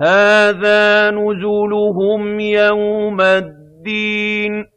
هَٰذَا نُزُلُهُمْ يَوْمَ الدِّينِ.